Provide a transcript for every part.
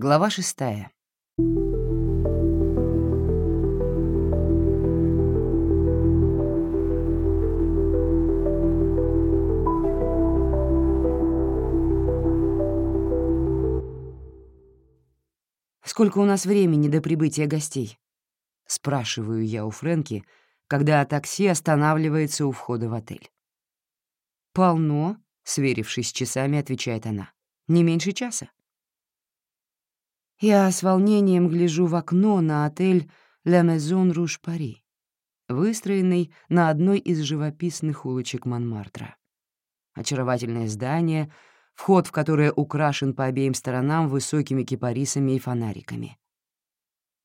Глава шестая. «Сколько у нас времени до прибытия гостей?» — спрашиваю я у Фрэнки, когда такси останавливается у входа в отель. «Полно», — сверившись с часами, отвечает она. «Не меньше часа». Я с волнением гляжу в окно на отель «La Maison Rouge Paris», выстроенный на одной из живописных улочек Монмартра. Очаровательное здание, вход в которое украшен по обеим сторонам высокими кипарисами и фонариками.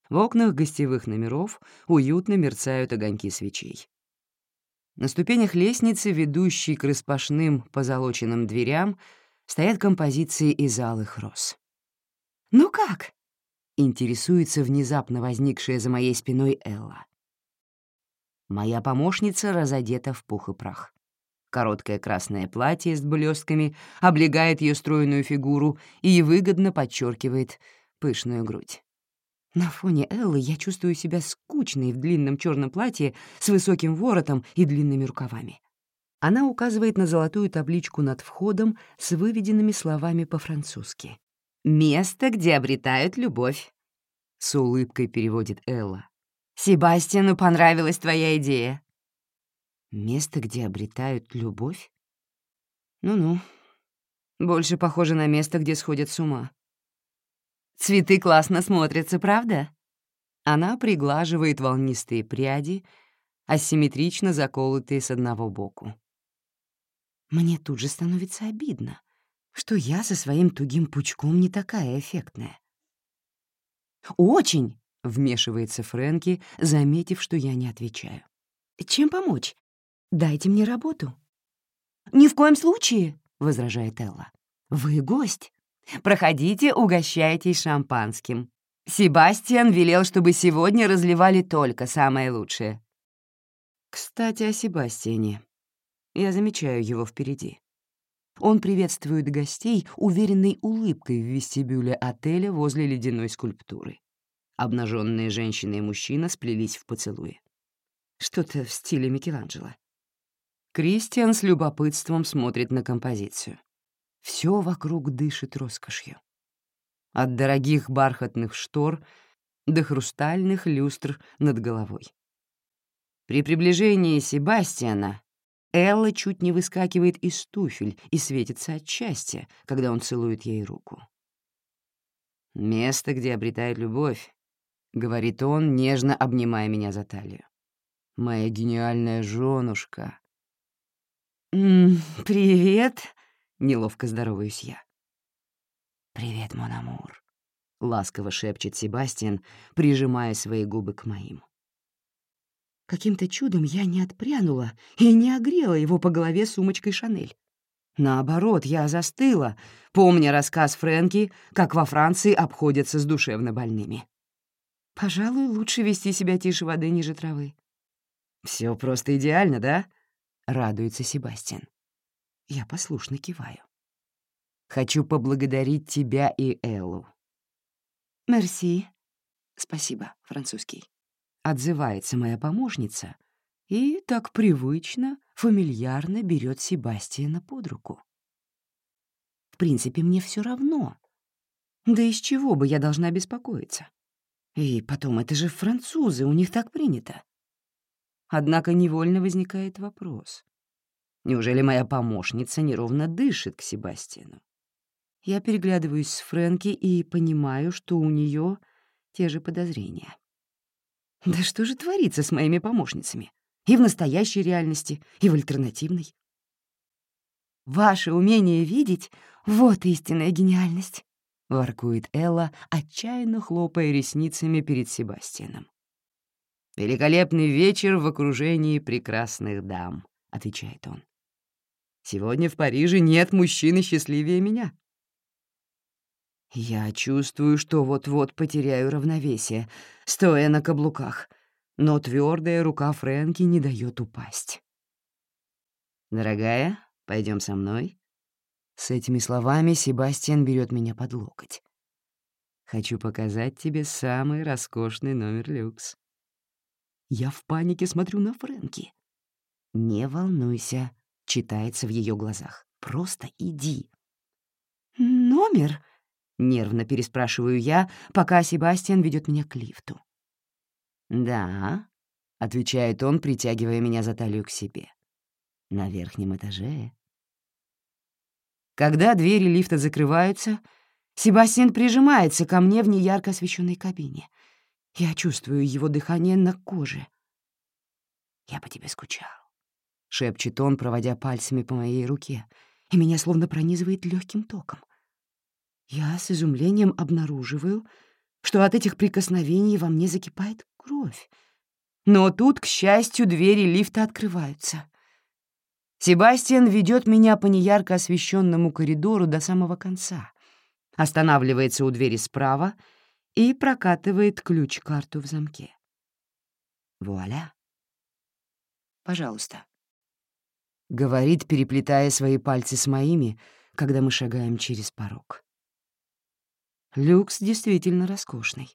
В окнах гостевых номеров уютно мерцают огоньки свечей. На ступенях лестницы, ведущей к распашным позолоченным дверям, стоят композиции из алых роз. «Ну как?» — интересуется внезапно возникшая за моей спиной Элла. Моя помощница разодета в пух и прах. Короткое красное платье с блестками облегает ее стройную фигуру и выгодно подчеркивает пышную грудь. На фоне Эллы я чувствую себя скучной в длинном черном платье с высоким воротом и длинными рукавами. Она указывает на золотую табличку над входом с выведенными словами по-французски. «Место, где обретают любовь», — с улыбкой переводит Элла. «Себастьяну понравилась твоя идея». «Место, где обретают любовь?» «Ну-ну, больше похоже на место, где сходят с ума». «Цветы классно смотрятся, правда?» Она приглаживает волнистые пряди, асимметрично заколотые с одного боку. Мне тут же становится обидно что я со своим тугим пучком не такая эффектная. «Очень!» — вмешивается Фрэнки, заметив, что я не отвечаю. «Чем помочь? Дайте мне работу». «Ни в коем случае!» — возражает Элла. «Вы гость. Проходите, угощайтесь шампанским. Себастьян велел, чтобы сегодня разливали только самое лучшее». Кстати, о Себастьяне. Я замечаю его впереди. Он приветствует гостей уверенной улыбкой в вестибюле отеля возле ледяной скульптуры. Обнаженные женщина и мужчина сплелись в поцелуе. Что-то в стиле Микеланджело. Кристиан с любопытством смотрит на композицию. Все вокруг дышит роскошью. От дорогих бархатных штор до хрустальных люстр над головой. При приближении Себастьяна Элла чуть не выскакивает из туфель и светится от счастья, когда он целует ей руку. «Место, где обретает любовь», — говорит он, нежно обнимая меня за талию. «Моя гениальная -м, «Привет», — неловко здороваюсь я. «Привет, мон амур», — ласково шепчет Себастьян, прижимая свои губы к моим. Каким-то чудом я не отпрянула и не огрела его по голове сумочкой «Шанель». Наоборот, я застыла, помня рассказ Фрэнки, как во Франции обходятся с душевно больными. Пожалуй, лучше вести себя тише воды ниже травы. Все просто идеально, да?» — радуется Себастьян. Я послушно киваю. «Хочу поблагодарить тебя и Эллу». «Мерси». «Спасибо, французский» отзывается моя помощница и так привычно, фамильярно берет Себастьяна под руку. В принципе, мне все равно. Да из чего бы я должна беспокоиться? И потом, это же французы, у них так принято. Однако невольно возникает вопрос. Неужели моя помощница неровно дышит к Себастьяну? Я переглядываюсь с Фрэнки и понимаю, что у нее те же подозрения. Да что же творится с моими помощницами? И в настоящей реальности, и в альтернативной. «Ваше умение видеть — вот истинная гениальность», — воркует Элла, отчаянно хлопая ресницами перед Себастьяном. «Великолепный вечер в окружении прекрасных дам», — отвечает он. «Сегодня в Париже нет мужчины счастливее меня». Я чувствую, что вот-вот потеряю равновесие, стоя на каблуках, но твердая рука Фрэнки не дает упасть. «Дорогая, пойдем со мной?» С этими словами Себастьян берет меня под локоть. Хочу показать тебе самый роскошный номер люкс». Я в панике смотрю на Фрэнки. «Не волнуйся», — читается в ее глазах. «Просто иди». «Номер?» — нервно переспрашиваю я, пока Себастьян ведет меня к лифту. «Да», — отвечает он, притягивая меня за талию к себе. «На верхнем этаже». Когда двери лифта закрываются, Себастьян прижимается ко мне в неярко освещенной кабине. Я чувствую его дыхание на коже. «Я по тебе скучал», — шепчет он, проводя пальцами по моей руке, и меня словно пронизывает легким током. Я с изумлением обнаруживаю, что от этих прикосновений во мне закипает кровь. Но тут, к счастью, двери лифта открываются. Себастьян ведет меня по неярко освещенному коридору до самого конца, останавливается у двери справа и прокатывает ключ-карту в замке. Вуаля. «Пожалуйста», — говорит, переплетая свои пальцы с моими, когда мы шагаем через порог. Люкс действительно роскошный.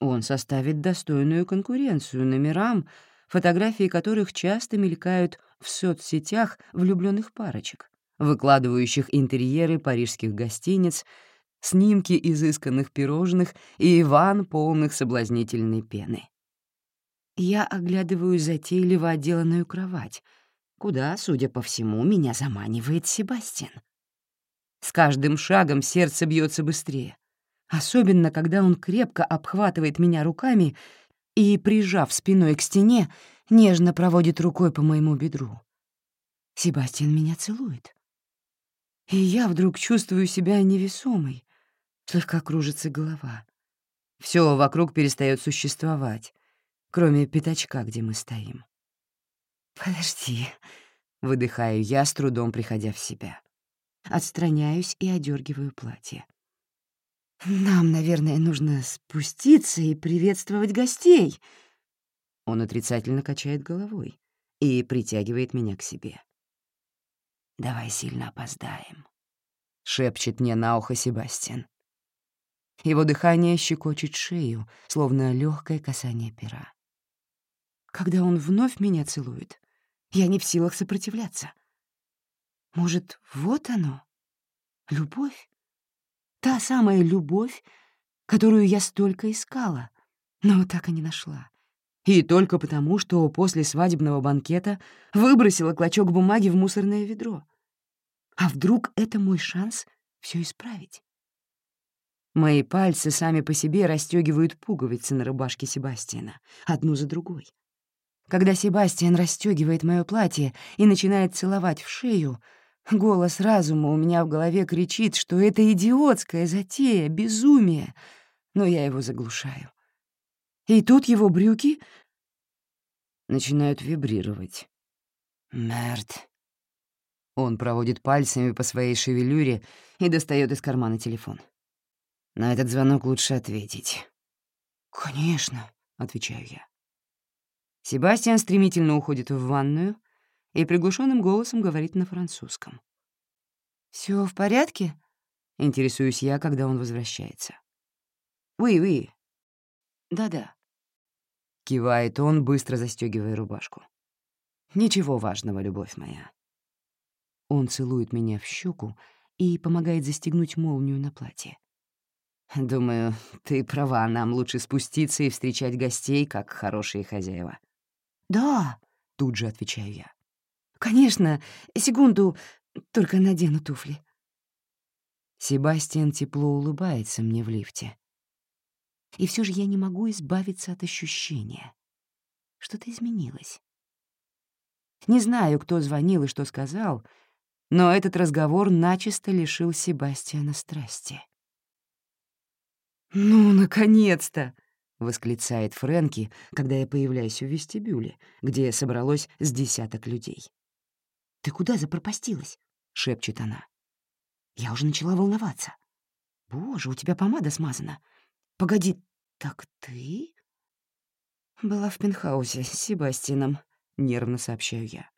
Он составит достойную конкуренцию номерам, фотографии которых часто мелькают в соцсетях влюбленных парочек, выкладывающих интерьеры парижских гостиниц, снимки изысканных пирожных и ван, полных соблазнительной пены. Я оглядываю затейливо отделанную кровать, куда, судя по всему, меня заманивает Себастьян. С каждым шагом сердце бьется быстрее, особенно когда он крепко обхватывает меня руками и, прижав спиной к стене, нежно проводит рукой по моему бедру. Себастьян меня целует. И я вдруг чувствую себя невесомой, слегка кружится голова. Все вокруг перестает существовать, кроме пятачка, где мы стоим. «Подожди», — выдыхаю я, с трудом приходя в себя. Отстраняюсь и одергиваю платье. «Нам, наверное, нужно спуститься и приветствовать гостей». Он отрицательно качает головой и притягивает меня к себе. «Давай сильно опоздаем», — шепчет мне на ухо Себастьян. Его дыхание щекочет шею, словно легкое касание пера. Когда он вновь меня целует, я не в силах сопротивляться. Может, вот оно? Любовь? Та самая любовь, которую я столько искала, но так и не нашла. И только потому, что после свадебного банкета выбросила клочок бумаги в мусорное ведро. А вдруг это мой шанс все исправить? Мои пальцы сами по себе расстегивают пуговицы на рубашке Себастьяна, одну за другой. Когда Себастьян расстегивает мое платье и начинает целовать в шею, голос разума у меня в голове кричит, что это идиотская затея, безумие, но я его заглушаю. И тут его брюки начинают вибрировать. Мерт. Он проводит пальцами по своей шевелюре и достает из кармана телефон. На этот звонок лучше ответить. «Конечно», — отвечаю я. Себастьян стремительно уходит в ванную и приглушенным голосом говорит на французском. Все в порядке?» — интересуюсь я, когда он возвращается. «Oui-oui». «Да-да», — кивает он, быстро застегивая рубашку. «Ничего важного, любовь моя». Он целует меня в щеку и помогает застегнуть молнию на платье. «Думаю, ты права, нам лучше спуститься и встречать гостей, как хорошие хозяева». «Да», — тут же отвечаю я. «Конечно, секунду, только надену туфли». Себастьян тепло улыбается мне в лифте. И все же я не могу избавиться от ощущения. Что-то изменилось. Не знаю, кто звонил и что сказал, но этот разговор начисто лишил Себастьяна страсти. «Ну, наконец-то!» — восклицает Фрэнки, когда я появляюсь в вестибюле, где собралось с десяток людей. «Ты куда запропастилась?» — шепчет она. Я уже начала волноваться. «Боже, у тебя помада смазана. Погоди, так ты...» «Была в пентхаусе с Себастином», — нервно сообщаю я.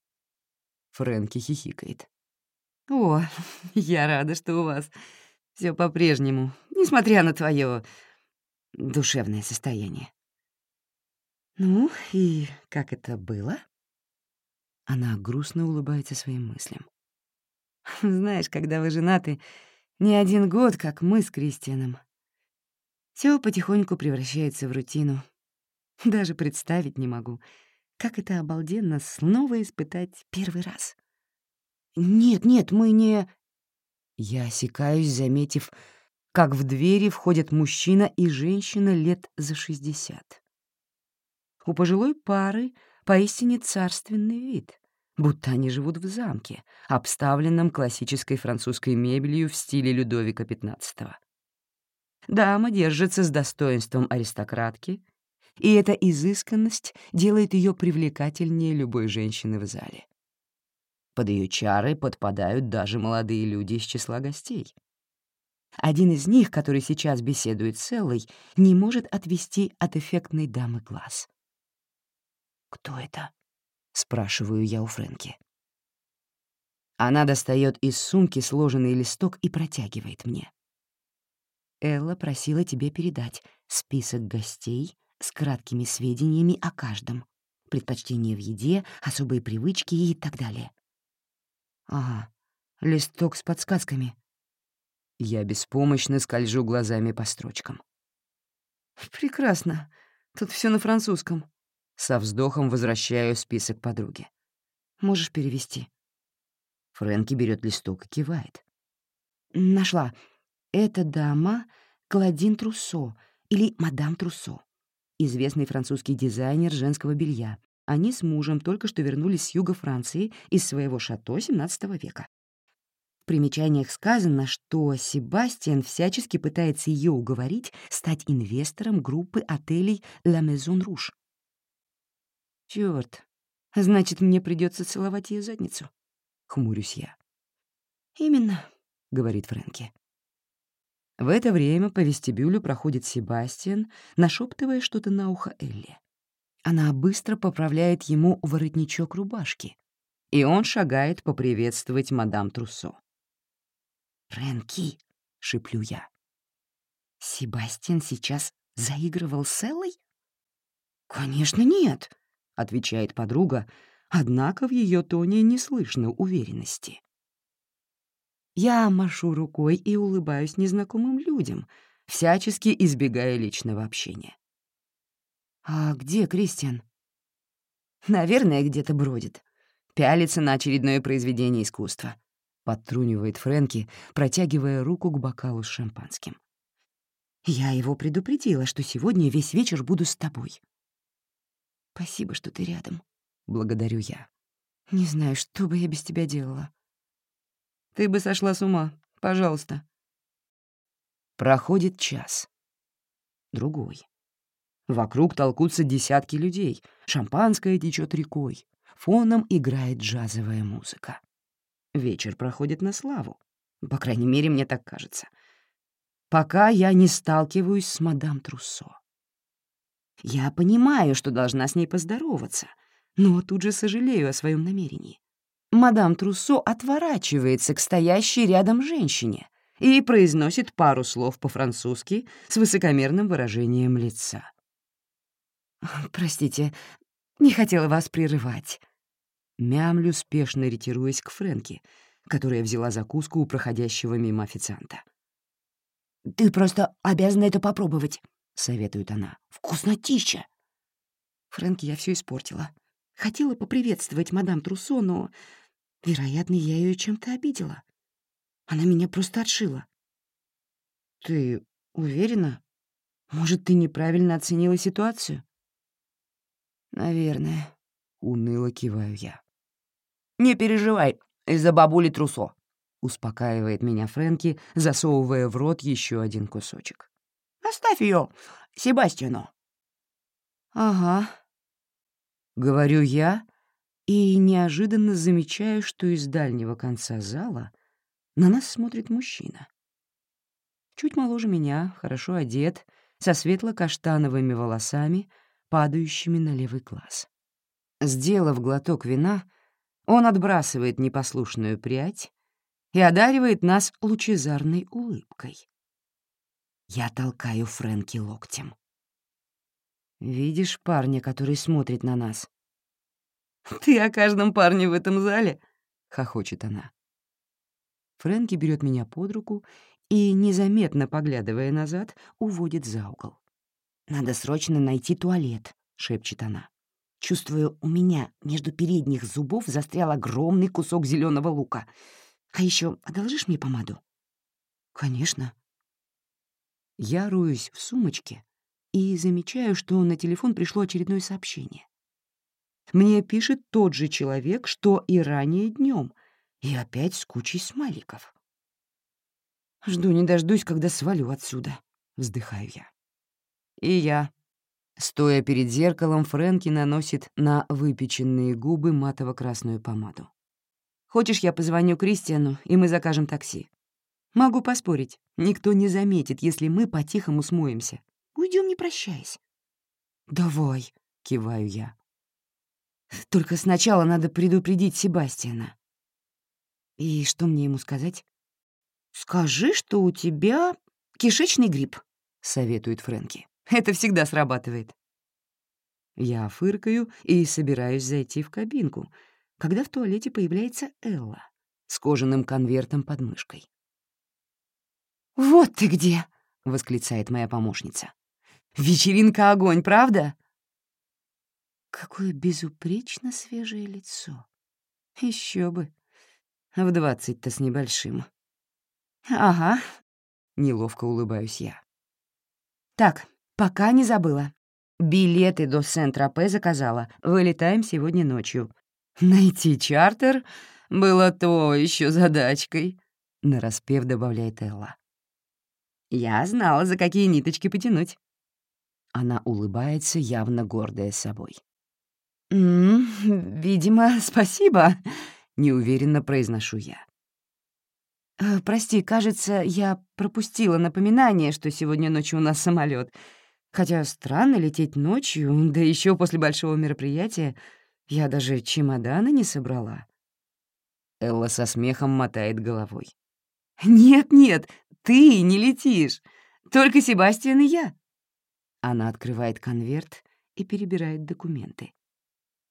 Фрэнки хихикает. «О, я рада, что у вас Все по-прежнему, несмотря на твое душевное состояние. Ну, и как это было? Она грустно улыбается своим мыслям. Знаешь, когда вы женаты не один год, как мы с Кристианом, все потихоньку превращается в рутину. Даже представить не могу, как это обалденно снова испытать первый раз. «Нет, нет, мы не...» Я осекаюсь, заметив, как в двери входят мужчина и женщина лет за шестьдесят. У пожилой пары поистине царственный вид, будто они живут в замке, обставленном классической французской мебелью в стиле Людовика XV. Дама держится с достоинством аристократки, и эта изысканность делает ее привлекательнее любой женщины в зале. Под ее чары подпадают даже молодые люди из числа гостей. Один из них, который сейчас беседует с Эллой, не может отвести от эффектной дамы глаз. «Кто это?» — спрашиваю я у Фрэнки. Она достает из сумки сложенный листок и протягивает мне. Элла просила тебе передать список гостей с краткими сведениями о каждом, предпочтения в еде, особые привычки и так далее. Ага, листок с подсказками. Я беспомощно скольжу глазами по строчкам. Прекрасно. Тут все на французском. Со вздохом возвращаю список подруги. Можешь перевести. Фрэнки берет листок и кивает. Нашла. Эта дама — Клодин Труссо или мадам Труссо, известный французский дизайнер женского белья. Они с мужем только что вернулись с юга Франции из своего шато XVII века. В примечаниях сказано, что Себастьян всячески пытается ее уговорить стать инвестором группы отелей «La Maison Rouge». Черт, значит, мне придется целовать ее задницу. Хмурюсь я. «Именно», — говорит Фрэнки. В это время по вестибюлю проходит Себастьян, нашептывая что-то на ухо Элли. Она быстро поправляет ему воротничок рубашки, и он шагает поприветствовать мадам Труссо. «Фрэнки», — шиплю я. «Себастьян сейчас заигрывал с Эллой?» «Конечно, нет», — отвечает подруга, однако в ее тоне не слышно уверенности. Я машу рукой и улыбаюсь незнакомым людям, всячески избегая личного общения. «А где Кристиан?» «Наверное, где-то бродит. Пялится на очередное произведение искусства», — подтрунивает Фрэнки, протягивая руку к бокалу с шампанским. «Я его предупредила, что сегодня весь вечер буду с тобой». «Спасибо, что ты рядом», — благодарю я. «Не знаю, что бы я без тебя делала». Ты бы сошла с ума. Пожалуйста. Проходит час. Другой. Вокруг толкутся десятки людей. Шампанское течет рекой. Фоном играет джазовая музыка. Вечер проходит на славу. По крайней мере, мне так кажется. Пока я не сталкиваюсь с мадам Труссо. Я понимаю, что должна с ней поздороваться, но тут же сожалею о своем намерении мадам Труссо отворачивается к стоящей рядом женщине и произносит пару слов по-французски с высокомерным выражением лица. «Простите, не хотела вас прерывать». Мямлю, спешно ретируясь к Фрэнке, которая взяла закуску у проходящего мимо официанта. «Ты просто обязана это попробовать», — советует она. «Вкуснотища!» Фрэнки я все испортила. Хотела поприветствовать мадам Труссо, но Вероятно, я ее чем-то обидела. Она меня просто отшила. Ты уверена? Может, ты неправильно оценила ситуацию? Наверное, уныло киваю я. Не переживай из-за бабули Трусо, успокаивает меня Фрэнки, засовывая в рот еще один кусочек. Оставь ее, Себастьяну. Ага. Говорю я, и неожиданно замечаю, что из дальнего конца зала на нас смотрит мужчина. Чуть моложе меня, хорошо одет, со светло-каштановыми волосами, падающими на левый глаз. Сделав глоток вина, он отбрасывает непослушную прядь и одаривает нас лучезарной улыбкой. Я толкаю Фрэнки локтем. «Видишь парня, который смотрит на нас?» «Ты о каждом парне в этом зале?» — хохочет она. Фрэнки берет меня под руку и, незаметно поглядывая назад, уводит за угол. «Надо срочно найти туалет», — шепчет она. Чувствую, у меня между передних зубов застрял огромный кусок зеленого лука. А еще одолжишь мне помаду? Конечно. Я роюсь в сумочке и замечаю, что на телефон пришло очередное сообщение. Мне пишет тот же человек, что и ранее днем, и опять с кучей смайликов. Жду не дождусь, когда свалю отсюда, вздыхаю я. И я, Стоя перед зеркалом, Фрэнки наносит на выпеченные губы матово-красную помаду. «Хочешь, я позвоню Кристиану, и мы закажем такси?» «Могу поспорить, никто не заметит, если мы по-тихому смоемся. Уйдем, не прощаясь». «Давай», — киваю я. «Только сначала надо предупредить Себастьяна». «И что мне ему сказать?» «Скажи, что у тебя кишечный грипп», — советует Фрэнки. Это всегда срабатывает. Я фыркаю и собираюсь зайти в кабинку, когда в туалете появляется Элла с кожаным конвертом под мышкой. «Вот ты где!» — восклицает моя помощница. «Вечеринка — огонь, правда?» Какое безупречно свежее лицо. Еще бы. В двадцать-то с небольшим. «Ага», — неловко улыбаюсь я. «Так, Пока не забыла. Билеты до Сент-Тропе заказала. Вылетаем сегодня ночью. Найти чартер было то еще задачкой, — нараспев добавляет Элла. Я знала, за какие ниточки потянуть. Она улыбается, явно гордая собой. «М -м, «Видимо, спасибо», — неуверенно произношу я. «Э, «Прости, кажется, я пропустила напоминание, что сегодня ночью у нас самолет. Хотя странно лететь ночью, да еще после большого мероприятия. Я даже чемоданы не собрала. Элла со смехом мотает головой. «Нет-нет, ты не летишь. Только Себастьян и я». Она открывает конверт и перебирает документы.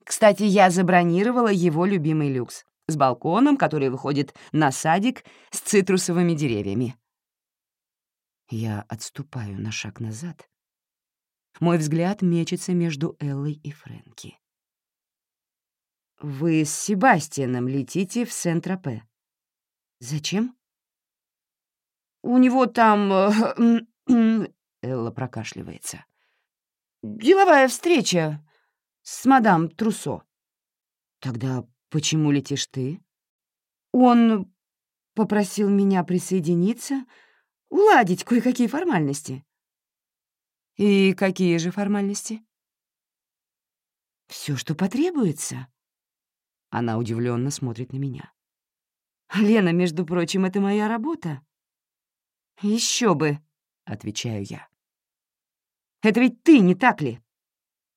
«Кстати, я забронировала его любимый люкс с балконом, который выходит на садик с цитрусовыми деревьями». Я отступаю на шаг назад, мой взгляд мечется между Эллой и Фрэнки. «Вы с Себастьяном летите в Сент-Тропе. Зачем?» «У него там...» э, Элла прокашливается. «Деловая встреча с мадам Трусо». «Тогда почему летишь ты?» «Он попросил меня присоединиться, уладить кое-какие формальности». «И какие же формальности?» Все, что потребуется». Она удивленно смотрит на меня. «Лена, между прочим, это моя работа». Еще бы», — отвечаю я. «Это ведь ты, не так ли?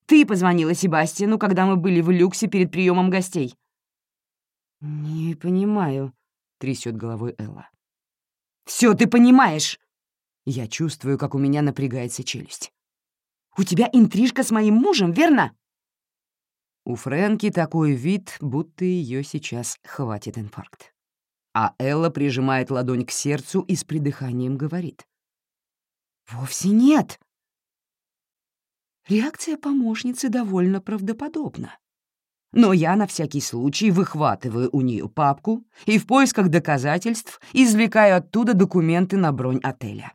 Ты позвонила Себастьяну, когда мы были в люксе перед приемом гостей». «Не понимаю», — трясет головой Элла. Все ты понимаешь!» Я чувствую, как у меня напрягается челюсть. «У тебя интрижка с моим мужем, верно?» У Фрэнки такой вид, будто ее сейчас хватит инфаркт. А Элла прижимает ладонь к сердцу и с придыханием говорит. «Вовсе нет!» Реакция помощницы довольно правдоподобна. Но я на всякий случай выхватываю у нее папку и в поисках доказательств извлекаю оттуда документы на бронь отеля.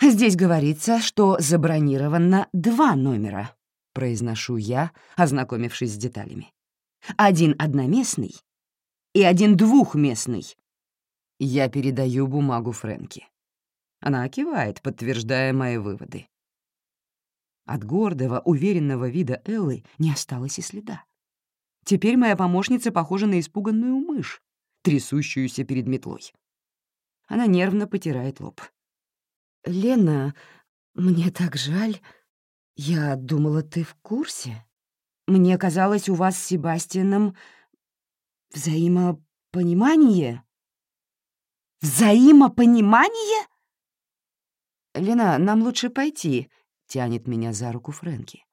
«Здесь говорится, что забронировано два номера», — произношу я, ознакомившись с деталями. «Один одноместный и один двухместный». Я передаю бумагу Фрэнки. Она кивает, подтверждая мои выводы. От гордого, уверенного вида Эллы не осталось и следа. Теперь моя помощница похожа на испуганную мышь, трясущуюся перед метлой. Она нервно потирает лоб. «Лена, мне так жаль. Я думала, ты в курсе. Мне казалось, у вас с Себастьяном взаимопонимание». Взаимопонимание? «Лена, нам лучше пойти», — тянет меня за руку Фрэнки.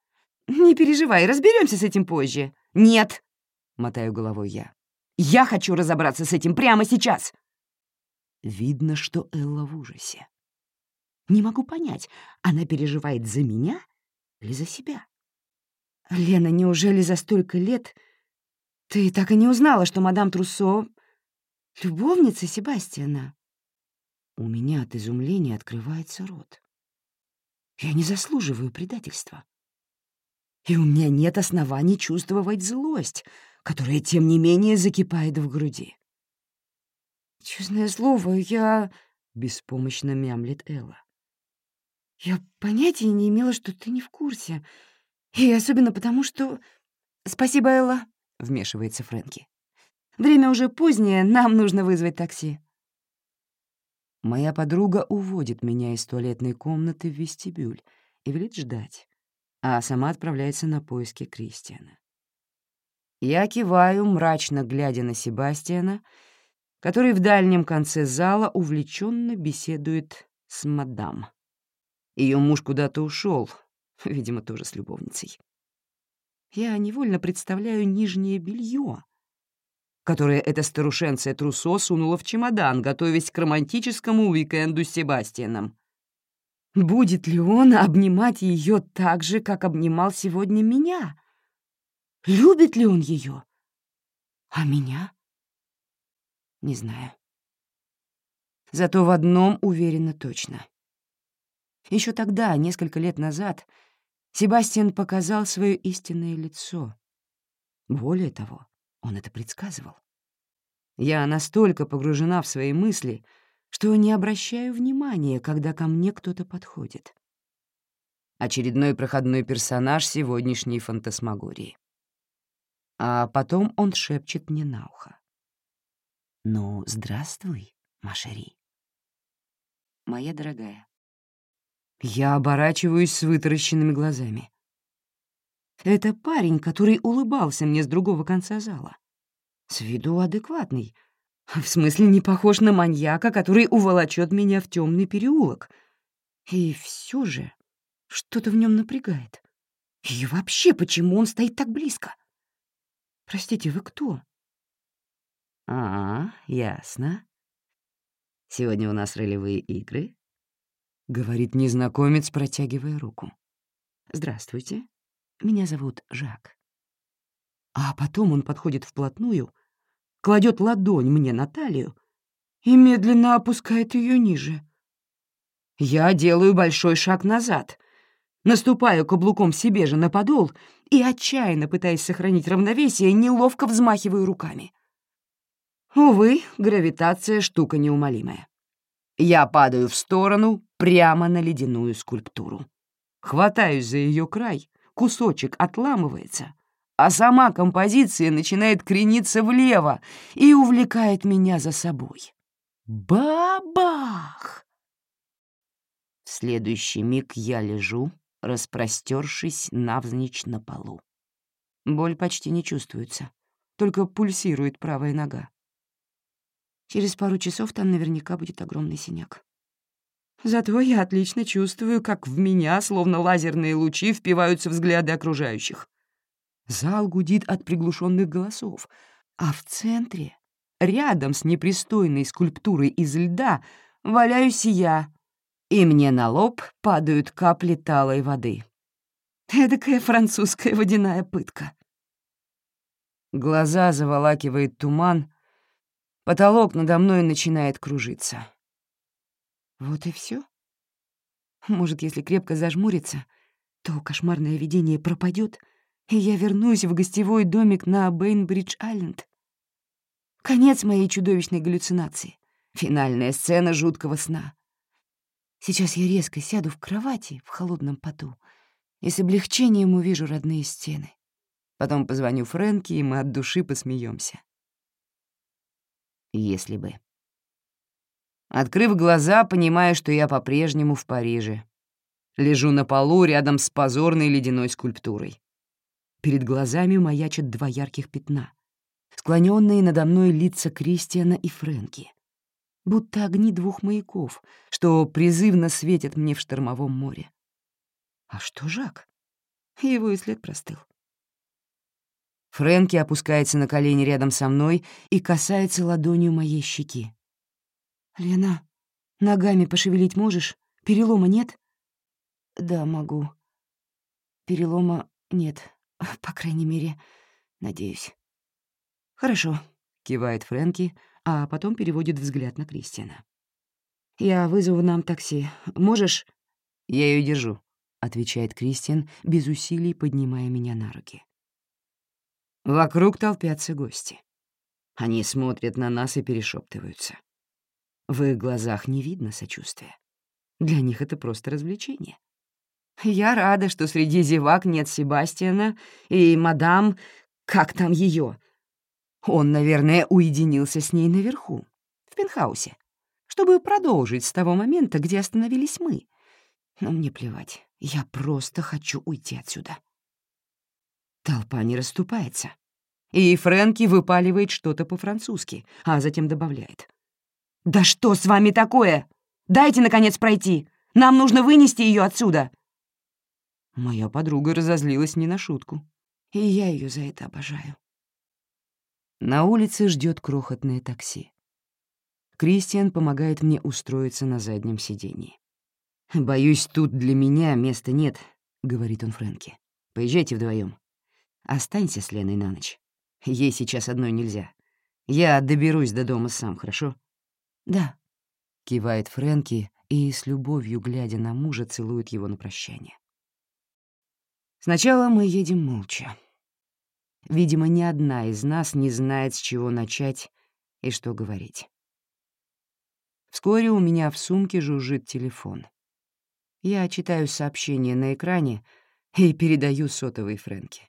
«Не переживай, разберемся с этим позже». «Нет», — мотаю головой я. «Я хочу разобраться с этим прямо сейчас». Видно, что Элла в ужасе. Не могу понять, она переживает за меня или за себя? «Лена, неужели за столько лет ты так и не узнала, что мадам Труссо — любовница Себастьяна?» У меня от изумления открывается рот. Я не заслуживаю предательства. И у меня нет оснований чувствовать злость, которая, тем не менее, закипает в груди. «Честное слово, я...» — беспомощно мямлет Элла. «Я понятия не имела, что ты не в курсе. И особенно потому, что...» «Спасибо, Элла», — вмешивается Фрэнки. «Время уже позднее, нам нужно вызвать такси». Моя подруга уводит меня из туалетной комнаты в вестибюль и велит ждать, а сама отправляется на поиски Кристиана. Я киваю, мрачно глядя на Себастьяна, который в дальнем конце зала увлеченно беседует с мадам. Ее муж куда-то ушел, видимо, тоже с любовницей. Я невольно представляю нижнее белье, которое эта старушенция Трусо сунула в чемодан, готовясь к романтическому уикенду с Себастьяном. Будет ли он обнимать ее так же, как обнимал сегодня меня? Любит ли он ее? А меня? Не знаю. Зато в одном уверена точно. Еще тогда, несколько лет назад, Себастьян показал свое истинное лицо. Более того, он это предсказывал. Я настолько погружена в свои мысли, что не обращаю внимания, когда ко мне кто-то подходит. Очередной проходной персонаж сегодняшней фантасмагории. А потом он шепчет мне на ухо. «Ну, здравствуй, Машери». «Моя дорогая». Я оборачиваюсь с вытаращенными глазами. Это парень, который улыбался мне с другого конца зала. С виду адекватный. В смысле, не похож на маньяка, который уволочет меня в темный переулок. И все же что-то в нем напрягает. И вообще, почему он стоит так близко? Простите, вы кто? А, ясно. Сегодня у нас ролевые игры, — говорит незнакомец, протягивая руку. Здравствуйте. Меня зовут Жак. А потом он подходит вплотную, кладет ладонь мне на талию и медленно опускает ее ниже. Я делаю большой шаг назад, наступаю каблуком себе же на подол и, отчаянно пытаясь сохранить равновесие, неловко взмахиваю руками. Увы, гравитация — штука неумолимая. Я падаю в сторону прямо на ледяную скульптуру. Хватаюсь за ее край кусочек отламывается, а сама композиция начинает крениться влево и увлекает меня за собой. Бабах! В следующий миг я лежу, распростершись навзничь на полу. Боль почти не чувствуется, только пульсирует правая нога. Через пару часов там наверняка будет огромный синяк. Зато я отлично чувствую, как в меня, словно лазерные лучи, впиваются взгляды окружающих. Зал гудит от приглушенных голосов, а в центре, рядом с непристойной скульптурой из льда, валяюсь я, и мне на лоб падают капли талой воды. Эдакая французская водяная пытка. Глаза заволакивает туман, потолок надо мной начинает кружиться. Вот и все. Может, если крепко зажмуриться, то кошмарное видение пропадет, и я вернусь в гостевой домик на Бейнбридж-Айленд. Конец моей чудовищной галлюцинации. Финальная сцена жуткого сна. Сейчас я резко сяду в кровати в холодном поту и с облегчением увижу родные стены. Потом позвоню Фрэнки, и мы от души посмеемся. Если бы. Открыв глаза, понимая, что я по-прежнему в Париже. Лежу на полу рядом с позорной ледяной скульптурой. Перед глазами маячат два ярких пятна, склоненные надо мной лица Кристиана и Фрэнки. будто огни двух маяков, что призывно светят мне в штормовом море. А что Жак? Его и след простыл. Фрэнки опускается на колени рядом со мной и касается ладонью моей щеки. «Лена, ногами пошевелить можешь? Перелома нет?» «Да, могу. Перелома нет, по крайней мере, надеюсь». «Хорошо», — кивает Фрэнки, а потом переводит взгляд на Кристиана. «Я вызову нам такси. Можешь?» «Я ее держу», — отвечает Кристиан, без усилий поднимая меня на руки. Вокруг толпятся гости. Они смотрят на нас и перешептываются. В их глазах не видно сочувствия. Для них это просто развлечение. Я рада, что среди зевак нет Себастьяна и мадам, как там ее. Он, наверное, уединился с ней наверху, в пентхаусе, чтобы продолжить с того момента, где остановились мы. Но мне плевать, я просто хочу уйти отсюда. Толпа не расступается. И Фрэнки выпаливает что-то по-французски, а затем добавляет. «Да что с вами такое? Дайте, наконец, пройти! Нам нужно вынести ее отсюда!» Моя подруга разозлилась не на шутку, и я ее за это обожаю. На улице ждет крохотное такси. Кристиан помогает мне устроиться на заднем сидении. «Боюсь, тут для меня места нет», — говорит он Фрэнки. «Поезжайте вдвоем. Останься с Леной на ночь. Ей сейчас одной нельзя. Я доберусь до дома сам, хорошо?» «Да», — кивает Фрэнки и с любовью, глядя на мужа, целует его на прощание. Сначала мы едем молча. Видимо, ни одна из нас не знает, с чего начать и что говорить. Вскоре у меня в сумке жужжит телефон. Я читаю сообщение на экране и передаю сотовый Фрэнки.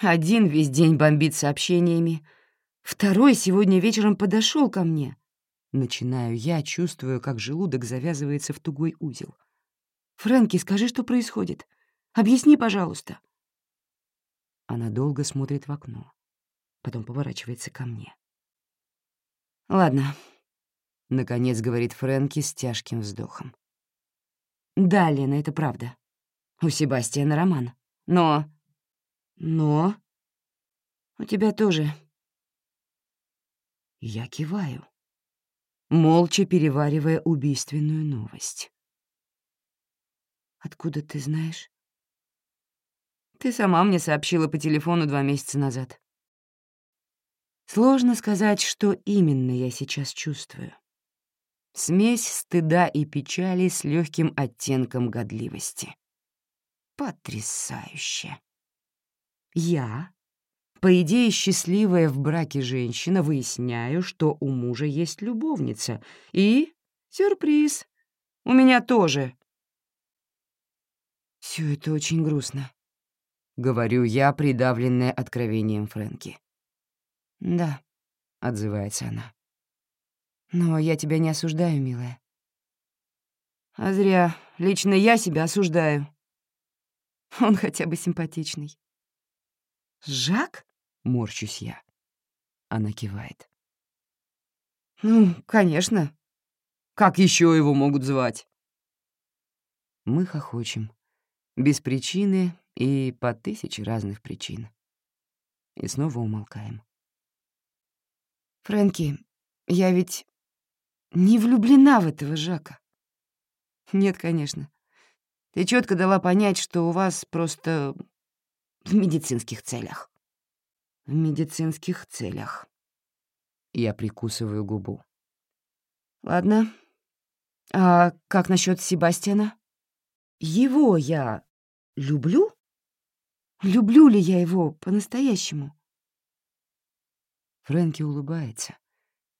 Один весь день бомбит сообщениями, второй сегодня вечером подошел ко мне. Начинаю я, чувствую, как желудок завязывается в тугой узел. «Фрэнки, скажи, что происходит. Объясни, пожалуйста». Она долго смотрит в окно, потом поворачивается ко мне. «Ладно», — наконец говорит Фрэнки с тяжким вздохом. «Да, Лена, это правда. У Себастьяна роман. Но но... У тебя тоже. Я киваю, молча переваривая убийственную новость. Откуда ты знаешь? Ты сама мне сообщила по телефону два месяца назад. Сложно сказать, что именно я сейчас чувствую. Смесь стыда и печали с легким оттенком годливости. Потрясающе. Я, по идее счастливая в браке женщина, выясняю, что у мужа есть любовница. И сюрприз, у меня тоже. Все это очень грустно, — говорю я, придавленная откровением Фрэнки. «Да», — отзывается она. «Но я тебя не осуждаю, милая». «А зря. Лично я себя осуждаю. Он хотя бы симпатичный». «Жак?» — морщусь я. Она кивает. «Ну, конечно. Как еще его могут звать?» Мы хохочем. Без причины и по тысяче разных причин. И снова умолкаем. «Фрэнки, я ведь не влюблена в этого Жака». «Нет, конечно. Ты четко дала понять, что у вас просто в медицинских целях. В медицинских целях. Я прикусываю губу. Ладно. А как насчет Себастьяна? Его я люблю? Люблю ли я его по-настоящему? Фрэнки улыбается,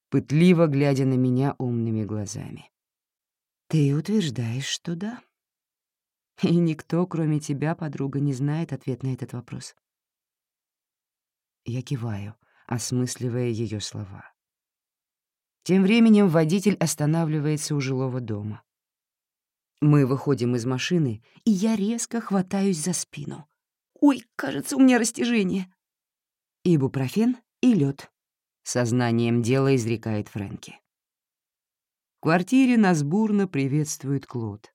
пытливо глядя на меня умными глазами. Ты утверждаешь, что да? И никто, кроме тебя, подруга, не знает ответ на этот вопрос. Я киваю, осмысливая ее слова. Тем временем водитель останавливается у жилого дома. Мы выходим из машины, и я резко хватаюсь за спину. «Ой, кажется, у меня растяжение». Ибупрофен и лед. Сознанием дела изрекает Фрэнки. В квартире нас бурно приветствует Клод.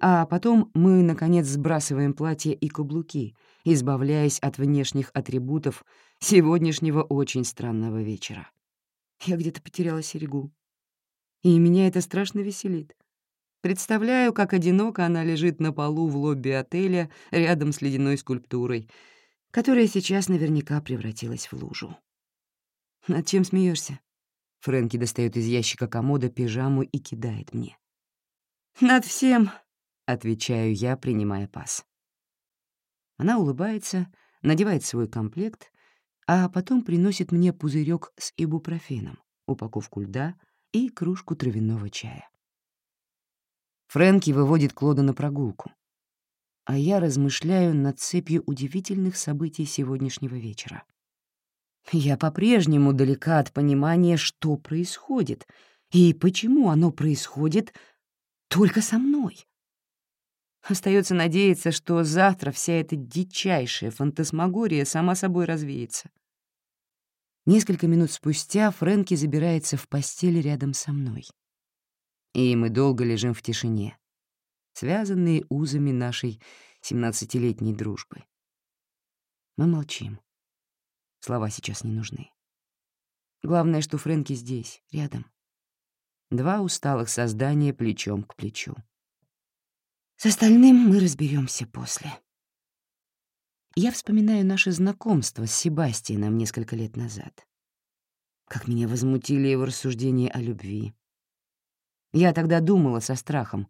А потом мы, наконец, сбрасываем платье и каблуки, избавляясь от внешних атрибутов сегодняшнего очень странного вечера. Я где-то потеряла серегу. И меня это страшно веселит. Представляю, как одиноко она лежит на полу в лобби отеля рядом с ледяной скульптурой, которая сейчас наверняка превратилась в лужу. Над чем смеешься? Фрэнки достает из ящика комода пижаму и кидает мне. «Над всем», — отвечаю я, принимая пас. Она улыбается, надевает свой комплект, а потом приносит мне пузырек с ибупрофеном, упаковку льда и кружку травяного чая. Фрэнки выводит Клода на прогулку, а я размышляю над цепью удивительных событий сегодняшнего вечера. Я по-прежнему далека от понимания, что происходит и почему оно происходит только со мной. Остается надеяться, что завтра вся эта дичайшая фантасмагория сама собой развеется. Несколько минут спустя Фрэнки забирается в постель рядом со мной и мы долго лежим в тишине, связанные узами нашей семнадцатилетней дружбы. Мы молчим. Слова сейчас не нужны. Главное, что Фрэнки здесь, рядом. Два усталых создания плечом к плечу. С остальным мы разберемся после. Я вспоминаю наше знакомство с Себастьяном несколько лет назад. Как меня возмутили его рассуждения о любви, я тогда думала со страхом,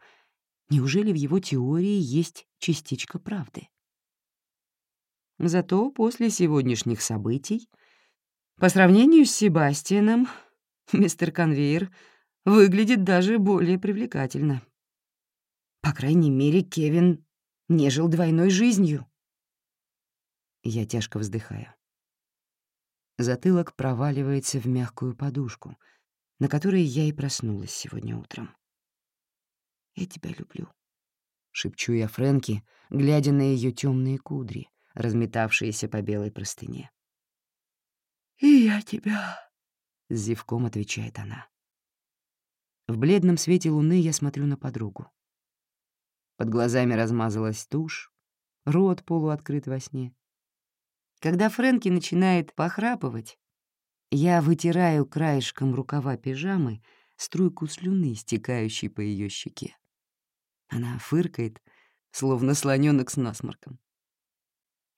неужели в его теории есть частичка правды? Зато после сегодняшних событий, по сравнению с Себастьяном, мистер Конвейер выглядит даже более привлекательно. По крайней мере, Кевин не жил двойной жизнью. Я тяжко вздыхаю. Затылок проваливается в мягкую подушку — на которой я и проснулась сегодня утром. «Я тебя люблю», — шепчу я Фрэнки, глядя на ее темные кудри, разметавшиеся по белой простыне. «И я тебя», — с зевком отвечает она. В бледном свете луны я смотрю на подругу. Под глазами размазалась тушь, рот полуоткрыт во сне. Когда Фрэнки начинает похрапывать, я вытираю краешком рукава пижамы струйку слюны, стекающей по ее щеке. Она фыркает, словно слоненок с насморком.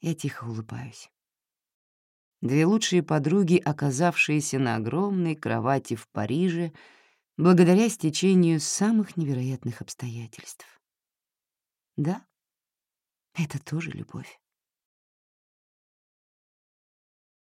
Я тихо улыбаюсь. Две лучшие подруги, оказавшиеся на огромной кровати в Париже, благодаря стечению самых невероятных обстоятельств. Да, это тоже любовь.